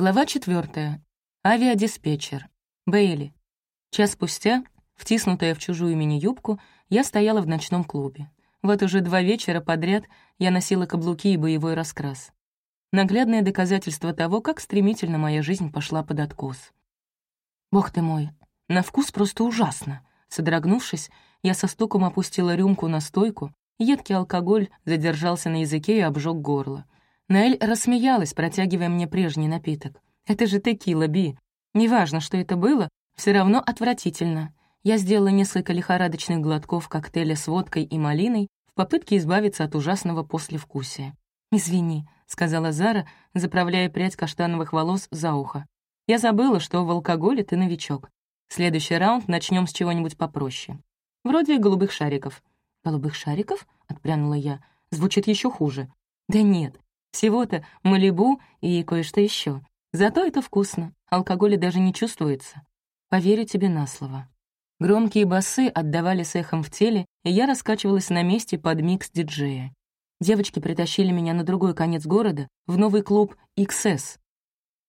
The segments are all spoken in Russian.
Глава четвертая. Авиадиспетчер. Бейли. Час спустя, втиснутая в чужую мини-юбку, я стояла в ночном клубе. Вот уже два вечера подряд я носила каблуки и боевой раскрас. Наглядное доказательство того, как стремительно моя жизнь пошла под откос. Бог ты мой, на вкус просто ужасно. Содрогнувшись, я со стуком опустила рюмку на стойку, едкий алкоголь задержался на языке и обжег горло. Наэль рассмеялась, протягивая мне прежний напиток. «Это же текила, Би. Неважно, что это было, все равно отвратительно». Я сделала несколько лихорадочных глотков коктейля с водкой и малиной в попытке избавиться от ужасного послевкусия. «Извини», — сказала Зара, заправляя прядь каштановых волос за ухо. «Я забыла, что в алкоголе ты новичок. Следующий раунд начнем с чего-нибудь попроще. Вроде голубых шариков». «Голубых шариков?» — отпрянула я. «Звучит еще хуже». «Да нет, всего-то малибу и кое-что еще. Зато это вкусно, алкоголя даже не чувствуется. Поверю тебе на слово. Громкие басы отдавались эхом в теле, и я раскачивалась на месте под микс диджея. Девочки притащили меня на другой конец города, в новый клуб XS.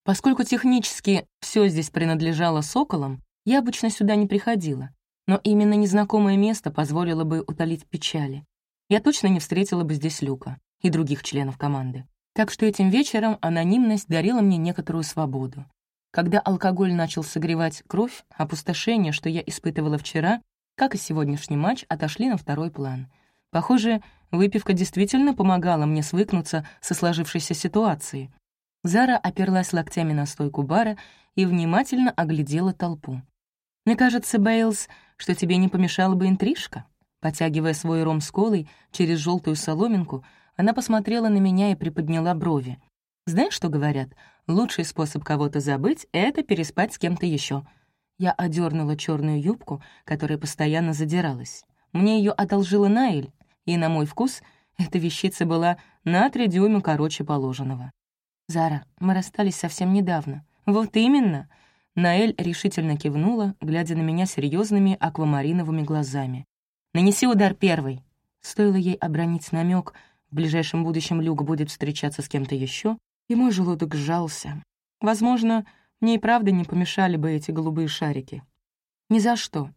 Поскольку технически все здесь принадлежало соколам, я обычно сюда не приходила. Но именно незнакомое место позволило бы утолить печали. Я точно не встретила бы здесь Люка и других членов команды. Так что этим вечером анонимность дарила мне некоторую свободу. Когда алкоголь начал согревать кровь, опустошение, что я испытывала вчера, как и сегодняшний матч, отошли на второй план. Похоже, выпивка действительно помогала мне свыкнуться со сложившейся ситуацией. Зара оперлась локтями на стойку бара и внимательно оглядела толпу. «Мне кажется, Бейлс, что тебе не помешала бы интрижка?» Потягивая свой ром с колой через желтую соломинку, она посмотрела на меня и приподняла брови. «Знаешь, что говорят? Лучший способ кого-то забыть — это переспать с кем-то еще. Я одернула черную юбку, которая постоянно задиралась. Мне ее одолжила Наэль, и, на мой вкус, эта вещица была на три дюйма короче положенного. «Зара, мы расстались совсем недавно». «Вот именно!» Наэль решительно кивнула, глядя на меня серьезными аквамариновыми глазами. «Нанеси удар первый!» Стоило ей обронить намек, в ближайшем будущем Люк будет встречаться с кем-то еще, и мой желудок сжался. Возможно, мне и правда не помешали бы эти голубые шарики. Ни за что.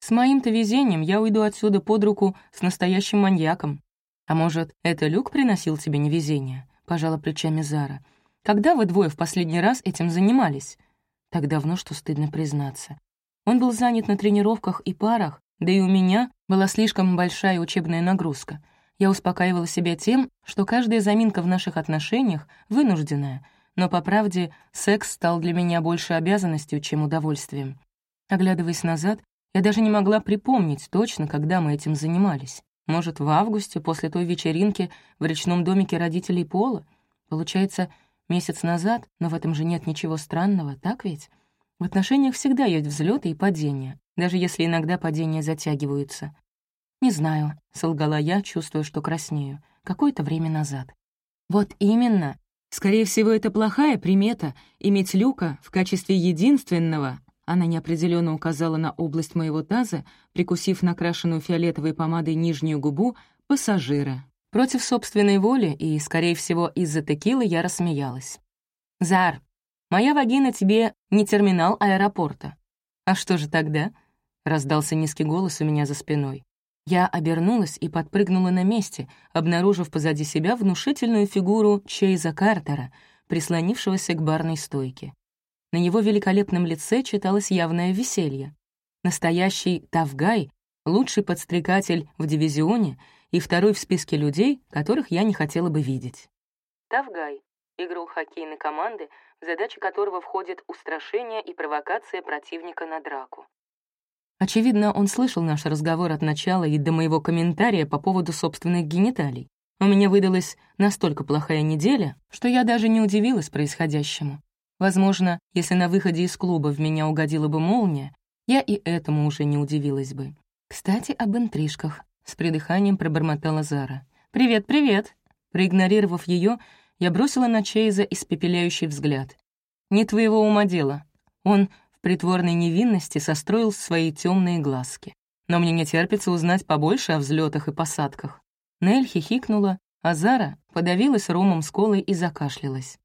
С моим-то везением я уйду отсюда под руку с настоящим маньяком. А может, это Люк приносил тебе невезение? Пожала плечами Зара. Когда вы двое в последний раз этим занимались? Так давно, что стыдно признаться. Он был занят на тренировках и парах, да и у меня была слишком большая учебная нагрузка — я успокаивала себя тем, что каждая заминка в наших отношениях вынужденная, но, по правде, секс стал для меня больше обязанностью, чем удовольствием. Оглядываясь назад, я даже не могла припомнить точно, когда мы этим занимались. Может, в августе, после той вечеринки в речном домике родителей Пола? Получается, месяц назад, но в этом же нет ничего странного, так ведь? В отношениях всегда есть взлеты и падения, даже если иногда падения затягиваются. «Не знаю», — солгала я, чувствуя, что краснею. «Какое-то время назад». «Вот именно. Скорее всего, это плохая примета — иметь Люка в качестве единственного». Она неопределенно указала на область моего таза, прикусив накрашенную фиолетовой помадой нижнюю губу пассажира. Против собственной воли и, скорее всего, из-за текилы я рассмеялась. «Зар, моя вагина тебе не терминал аэропорта». «А что же тогда?» — раздался низкий голос у меня за спиной. Я обернулась и подпрыгнула на месте, обнаружив позади себя внушительную фигуру Чейза Картера, прислонившегося к барной стойке. На его великолепном лице читалось явное веселье. Настоящий Тавгай — лучший подстрекатель в дивизионе и второй в списке людей, которых я не хотела бы видеть. Тавгай — игрок хоккейной команды, в задачи которого входит устрашение и провокация противника на драку. Очевидно, он слышал наш разговор от начала и до моего комментария по поводу собственных гениталий. У меня выдалась настолько плохая неделя, что я даже не удивилась происходящему. Возможно, если на выходе из клуба в меня угодила бы молния, я и этому уже не удивилась бы. «Кстати, об интрижках», — с придыханием пробормотала Зара. «Привет, привет!» Проигнорировав ее, я бросила на Чейза испепеляющий взгляд. «Не твоего ума дело. Он притворной невинности состроил свои темные глазки. Но мне не терпится узнать побольше о взлетах и посадках. Нель хихикнула, а Зара подавилась ромом с колой и закашлялась.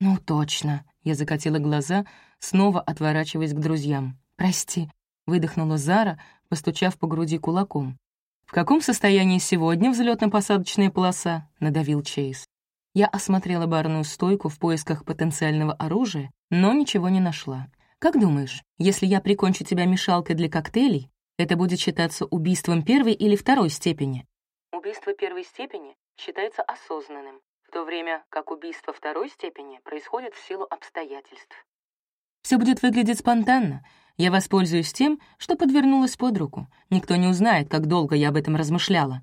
«Ну точно, Я закатила глаза, снова отворачиваясь к друзьям. «Прости», — выдохнула Зара, постучав по груди кулаком. «В каком состоянии сегодня взлетно-посадочная полоса?» — надавил Чейз. Я осмотрела барную стойку в поисках потенциального оружия, но ничего не нашла. «Как думаешь, если я прикончу тебя мешалкой для коктейлей, это будет считаться убийством первой или второй степени?» Убийство первой степени считается осознанным, в то время как убийство второй степени происходит в силу обстоятельств. Все будет выглядеть спонтанно. Я воспользуюсь тем, что подвернулась под руку. Никто не узнает, как долго я об этом размышляла.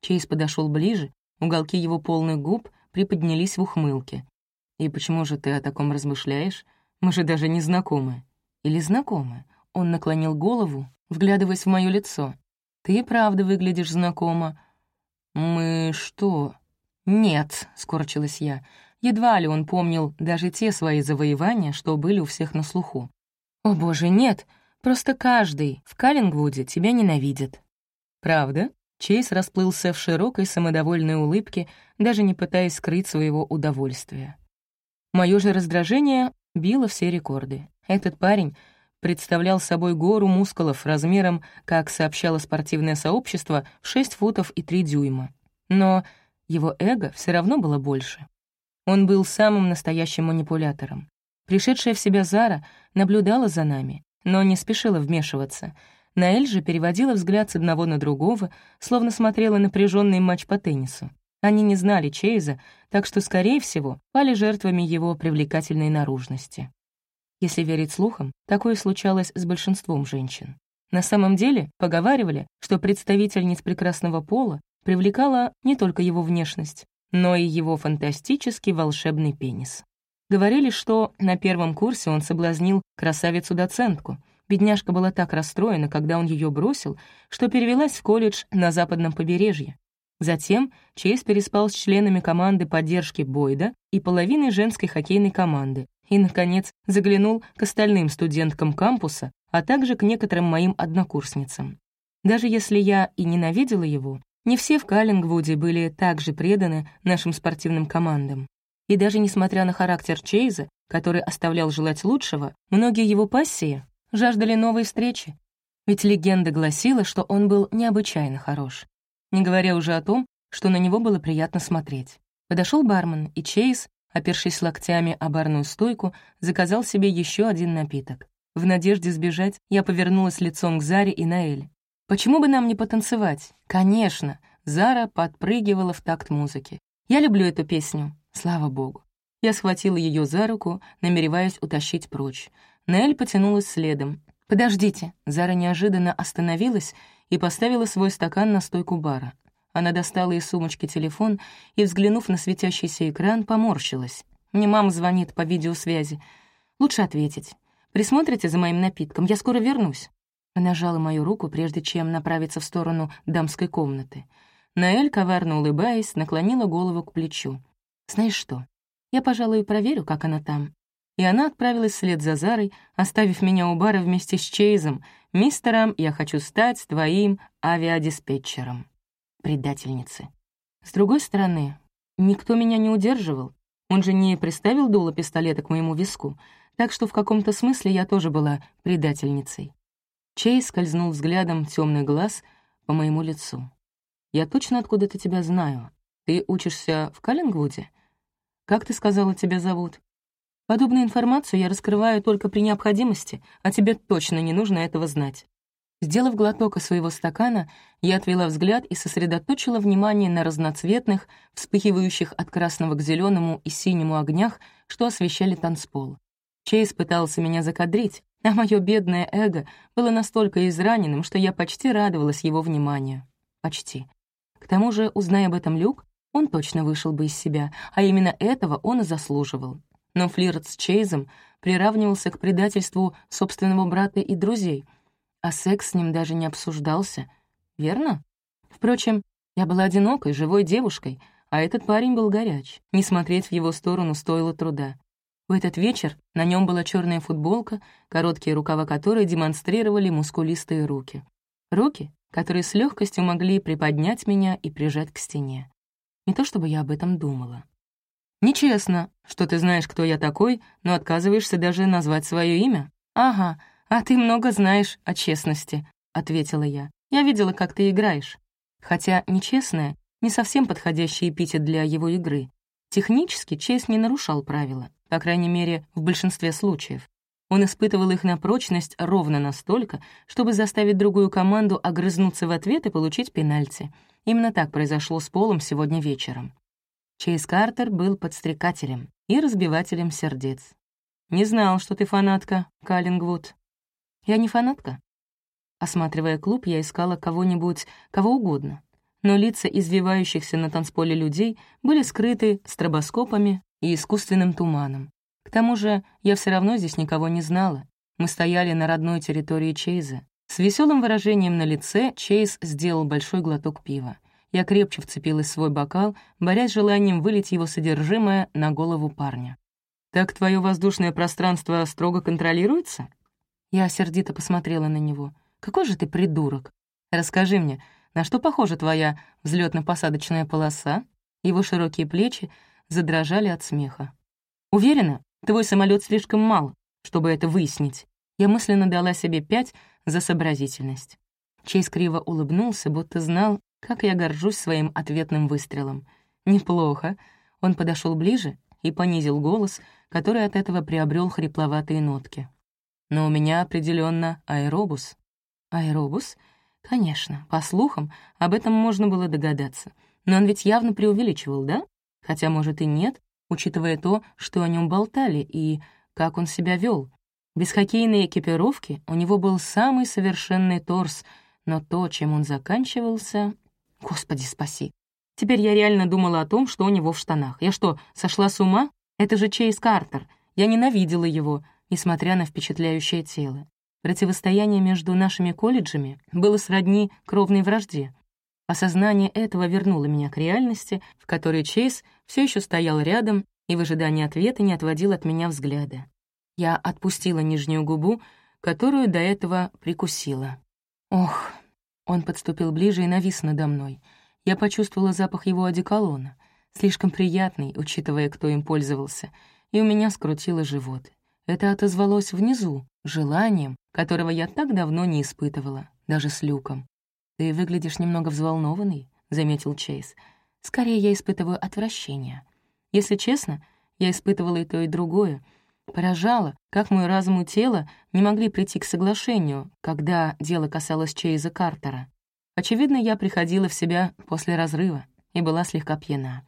Чейз подошел ближе, уголки его полных губ приподнялись в ухмылке. «И почему же ты о таком размышляешь? Мы же даже не знакомы». «Или знакомы?» Он наклонил голову, вглядываясь в мое лицо. «Ты правда выглядишь знакомо». «Мы что?» «Нет», — скорчилась я. Едва ли он помнил даже те свои завоевания, что были у всех на слуху. «О боже, нет! Просто каждый в Каллингвуде тебя ненавидит». «Правда?» Чейз расплылся в широкой самодовольной улыбке, даже не пытаясь скрыть своего удовольствия. Моё же раздражение било все рекорды. Этот парень представлял собой гору мускулов размером, как сообщало спортивное сообщество, в 6 футов и 3 дюйма. Но его эго все равно было больше. Он был самым настоящим манипулятором. Пришедшая в себя Зара наблюдала за нами, но не спешила вмешиваться — Наэль же переводила взгляд с одного на другого, словно смотрела напряженный матч по теннису. Они не знали Чейза, так что, скорее всего, пали жертвами его привлекательной наружности. Если верить слухам, такое случалось с большинством женщин. На самом деле, поговаривали, что представительниц прекрасного пола привлекала не только его внешность, но и его фантастический волшебный пенис. Говорили, что на первом курсе он соблазнил красавицу-доцентку — Бедняжка была так расстроена, когда он ее бросил, что перевелась в колледж на западном побережье. Затем Чейз переспал с членами команды поддержки Бойда и половиной женской хоккейной команды и, наконец, заглянул к остальным студенткам кампуса, а также к некоторым моим однокурсницам. Даже если я и ненавидела его, не все в Каллингвуде были так же преданы нашим спортивным командам. И даже несмотря на характер Чейза, который оставлял желать лучшего, многие его пассии жаждали новой встречи. Ведь легенда гласила, что он был необычайно хорош. Не говоря уже о том, что на него было приятно смотреть. Подошел бармен, и Чейз, опершись локтями о барную стойку, заказал себе еще один напиток. В надежде сбежать, я повернулась лицом к Заре и Наэль. «Почему бы нам не потанцевать?» «Конечно!» Зара подпрыгивала в такт музыки. «Я люблю эту песню, слава богу». Я схватила ее за руку, намереваясь утащить прочь. Нель потянулась следом. «Подождите». Зара неожиданно остановилась и поставила свой стакан на стойку бара. Она достала из сумочки телефон и, взглянув на светящийся экран, поморщилась. «Мне мама звонит по видеосвязи. Лучше ответить. Присмотрите за моим напитком, я скоро вернусь». Она жала мою руку, прежде чем направиться в сторону дамской комнаты. Наэль, коварно улыбаясь, наклонила голову к плечу. «Знаешь что, я, пожалуй, проверю, как она там и она отправилась вслед за Зарой, оставив меня у бара вместе с Чейзом. «Мистером, я хочу стать твоим авиадиспетчером». Предательницы. С другой стороны, никто меня не удерживал. Он же не приставил дуло пистолета к моему виску, так что в каком-то смысле я тоже была предательницей. Чейз скользнул взглядом темный глаз по моему лицу. «Я точно откуда-то тебя знаю. Ты учишься в Каллингвуде? Как ты сказала, тебя зовут?» Подобную информацию я раскрываю только при необходимости, а тебе точно не нужно этого знать». Сделав глоток из своего стакана, я отвела взгляд и сосредоточила внимание на разноцветных, вспыхивающих от красного к зеленому и синему огнях, что освещали танцпол. Чейз пытался меня закадрить, а мое бедное эго было настолько израненным, что я почти радовалась его вниманию. Почти. К тому же, узная об этом Люк, он точно вышел бы из себя, а именно этого он и заслуживал но флирт с Чейзом приравнивался к предательству собственного брата и друзей, а секс с ним даже не обсуждался, верно? Впрочем, я была одинокой, живой девушкой, а этот парень был горяч. Не смотреть в его сторону стоило труда. В этот вечер на нем была черная футболка, короткие рукава которой демонстрировали мускулистые руки. Руки, которые с легкостью могли приподнять меня и прижать к стене. Не то чтобы я об этом думала. «Нечестно, что ты знаешь, кто я такой, но отказываешься даже назвать свое имя». «Ага, а ты много знаешь о честности», — ответила я. «Я видела, как ты играешь». Хотя «нечестная» — не совсем подходящий эпитет для его игры. Технически Чейз не нарушал правила, по крайней мере, в большинстве случаев. Он испытывал их на прочность ровно настолько, чтобы заставить другую команду огрызнуться в ответ и получить пенальти. Именно так произошло с Полом сегодня вечером. Чейз Картер был подстрекателем и разбивателем сердец. «Не знал, что ты фанатка, Каллингвуд». «Я не фанатка». Осматривая клуб, я искала кого-нибудь, кого угодно. Но лица извивающихся на танцполе людей были скрыты стробоскопами и искусственным туманом. К тому же я все равно здесь никого не знала. Мы стояли на родной территории Чейза. С веселым выражением на лице Чейз сделал большой глоток пива. Я крепче вцепилась в свой бокал, борясь желанием вылить его содержимое на голову парня. «Так твое воздушное пространство строго контролируется?» Я сердито посмотрела на него. «Какой же ты придурок! Расскажи мне, на что похожа твоя взлетно посадочная полоса?» Его широкие плечи задрожали от смеха. «Уверена, Твой самолет слишком мал, чтобы это выяснить. Я мысленно дала себе пять за сообразительность. Чейз криво улыбнулся, будто знал, как я горжусь своим ответным выстрелом. Неплохо. Он подошел ближе и понизил голос, который от этого приобрел хрипловатые нотки. Но у меня определенно аэробус. Аэробус? Конечно, по слухам, об этом можно было догадаться. Но он ведь явно преувеличивал, да? Хотя, может, и нет, учитывая то, что о нем болтали и как он себя вел. Без хоккейной экипировки у него был самый совершенный торс, но то, чем он заканчивался... Господи, спаси. Теперь я реально думала о том, что у него в штанах. Я что, сошла с ума? Это же Чейз Картер. Я ненавидела его, несмотря на впечатляющее тело. Противостояние между нашими колледжами было сродни кровной вражде. Осознание этого вернуло меня к реальности, в которой Чейз все еще стоял рядом и в ожидании ответа не отводил от меня взгляда. Я отпустила нижнюю губу, которую до этого прикусила. Ох, он подступил ближе и навис надо мной. Я почувствовала запах его одеколона, слишком приятный, учитывая, кто им пользовался, и у меня скрутило живот. Это отозвалось внизу, желанием, которого я так давно не испытывала, даже с Люком. «Ты выглядишь немного взволнованный», — заметил Чейз. «Скорее я испытываю отвращение. Если честно, я испытывала и то, и другое. Поражало, как мой разум и тело не могли прийти к соглашению, когда дело касалось Чейза Картера. Очевидно, я приходила в себя после разрыва и была слегка пьяна.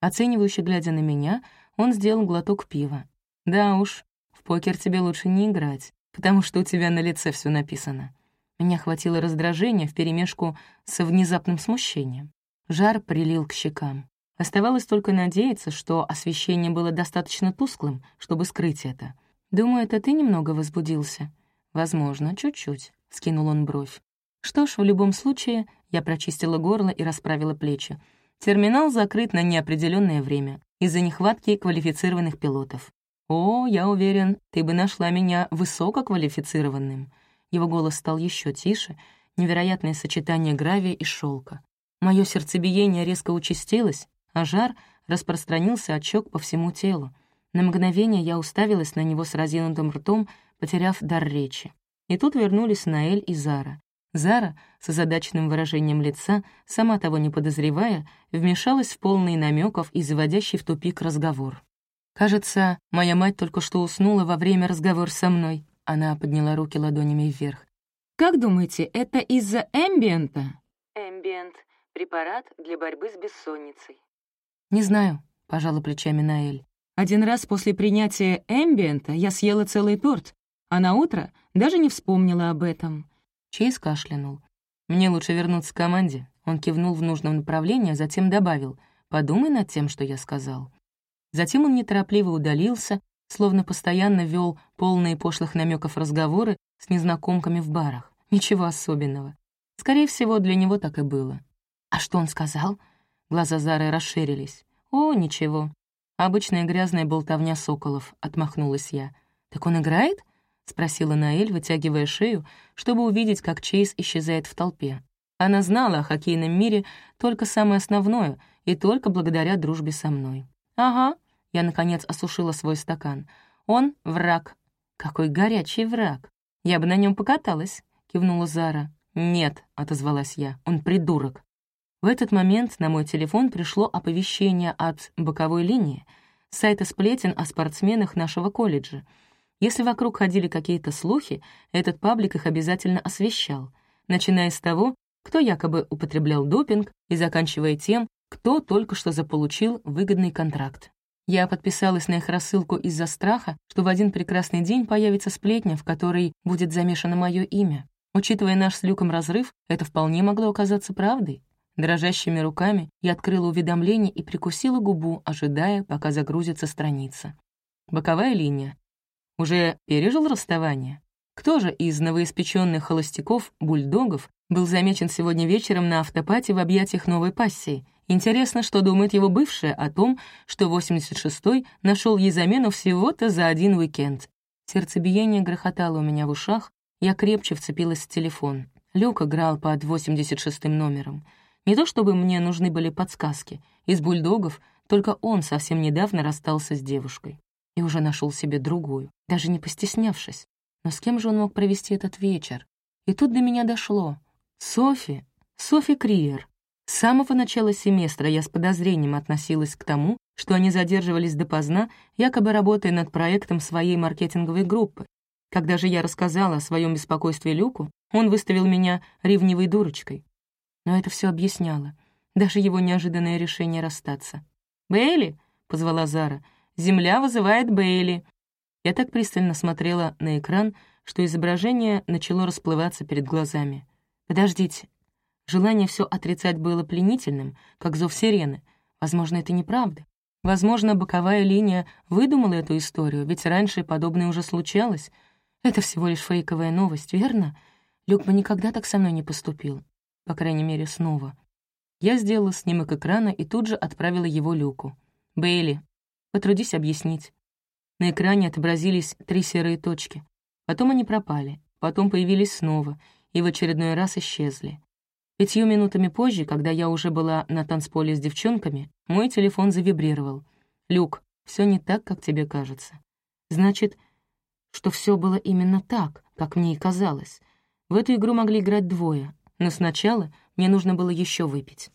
Оценивающе глядя на меня, он сделал глоток пива. «Да уж, в покер тебе лучше не играть, потому что у тебя на лице все написано». Меня хватило раздражения вперемешку со внезапным смущением. Жар прилил к щекам. Оставалось только надеяться, что освещение было достаточно тусклым, чтобы скрыть это. «Думаю, это ты немного возбудился?» «Возможно, чуть-чуть», — скинул он бровь. «Что ж, в любом случае...» Я прочистила горло и расправила плечи. «Терминал закрыт на неопределенное время из-за нехватки квалифицированных пилотов. О, я уверен, ты бы нашла меня высококвалифицированным. Его голос стал еще тише, невероятное сочетание гравия и шелка. Мое сердцебиение резко участилось, а жар распространился от щек по всему телу. На мгновение я уставилась на него с разинутым ртом, потеряв дар речи. И тут вернулись Наэль и Зара. Зара, с озадаченным выражением лица, сама того не подозревая, вмешалась в полный намеков и заводящий в тупик разговор. «Кажется, моя мать только что уснула во время разговора со мной», она подняла руки ладонями вверх. «Как думаете, это из-за эмбиента?» «Эмбиент — препарат для борьбы с бессонницей». «Не знаю», — пожала плечами Наэль. «Один раз после принятия эмбиента я съела целый торт, а на утро даже не вспомнила об этом». Чейз кашлянул. «Мне лучше вернуться к команде». Он кивнул в нужном направлении, а затем добавил «Подумай над тем, что я сказал». Затем он неторопливо удалился, словно постоянно вел полные пошлых намеков разговоры с незнакомками в барах. Ничего особенного. Скорее всего, для него так и было. «А что он сказал?» Глаза Зары расширились. «О, ничего. Обычная грязная болтовня соколов», — отмахнулась я. «Так он играет?» — спросила Наэль, вытягивая шею, чтобы увидеть, как Чейз исчезает в толпе. Она знала о хоккейном мире только самое основное и только благодаря дружбе со мной. «Ага», Я, наконец, осушила свой стакан. «Он — враг». «Какой горячий враг!» «Я бы на нем покаталась», — кивнула Зара. «Нет», — отозвалась я, — «он придурок». В этот момент на мой телефон пришло оповещение от боковой линии, сайта сплетен о спортсменах нашего колледжа. Если вокруг ходили какие-то слухи, этот паблик их обязательно освещал, начиная с того, кто якобы употреблял допинг, и заканчивая тем, кто только что заполучил выгодный контракт. Я подписалась на их рассылку из-за страха, что в один прекрасный день появится сплетня, в которой будет замешано мое имя. Учитывая наш с Люком разрыв, это вполне могло оказаться правдой. Дрожащими руками я открыла уведомление и прикусила губу, ожидая, пока загрузится страница. Боковая линия. Уже пережил расставание? Кто же из новоиспеченных холостяков-бульдогов был замечен сегодня вечером на автопате в объятиях новой пассии? Интересно, что думает его бывшая о том, что 86-й нашел ей замену всего-то за один уикенд. Сердцебиение грохотало у меня в ушах, я крепче вцепилась в телефон. Люк играл под 86-м номером. Не то чтобы мне нужны были подсказки. Из бульдогов только он совсем недавно расстался с девушкой. И уже нашел себе другую, даже не постеснявшись. Но с кем же он мог провести этот вечер? И тут до меня дошло. Софи, Софи Криер. С самого начала семестра я с подозрением относилась к тому, что они задерживались допоздна, якобы работая над проектом своей маркетинговой группы. Когда же я рассказала о своем беспокойстве Люку, он выставил меня ревнивой дурочкой. Но это все объясняло. Даже его неожиданное решение расстаться. «Бейли!» — позвала Зара. «Земля вызывает Бейли!» Я так пристально смотрела на экран, что изображение начало расплываться перед глазами. «Подождите, Желание все отрицать было пленительным, как зов сирены. Возможно, это неправда. Возможно, боковая линия выдумала эту историю, ведь раньше подобное уже случалось. Это всего лишь фейковая новость, верно? Люк бы никогда так со мной не поступил. По крайней мере, снова. Я сделала снимок экрана и тут же отправила его Люку. «Бейли, потрудись объяснить». На экране отобразились три серые точки. Потом они пропали, потом появились снова и в очередной раз исчезли. Пятью минутами позже, когда я уже была на танцполе с девчонками, мой телефон завибрировал. «Люк, все не так, как тебе кажется». Значит, что все было именно так, как мне и казалось. В эту игру могли играть двое, но сначала мне нужно было еще выпить.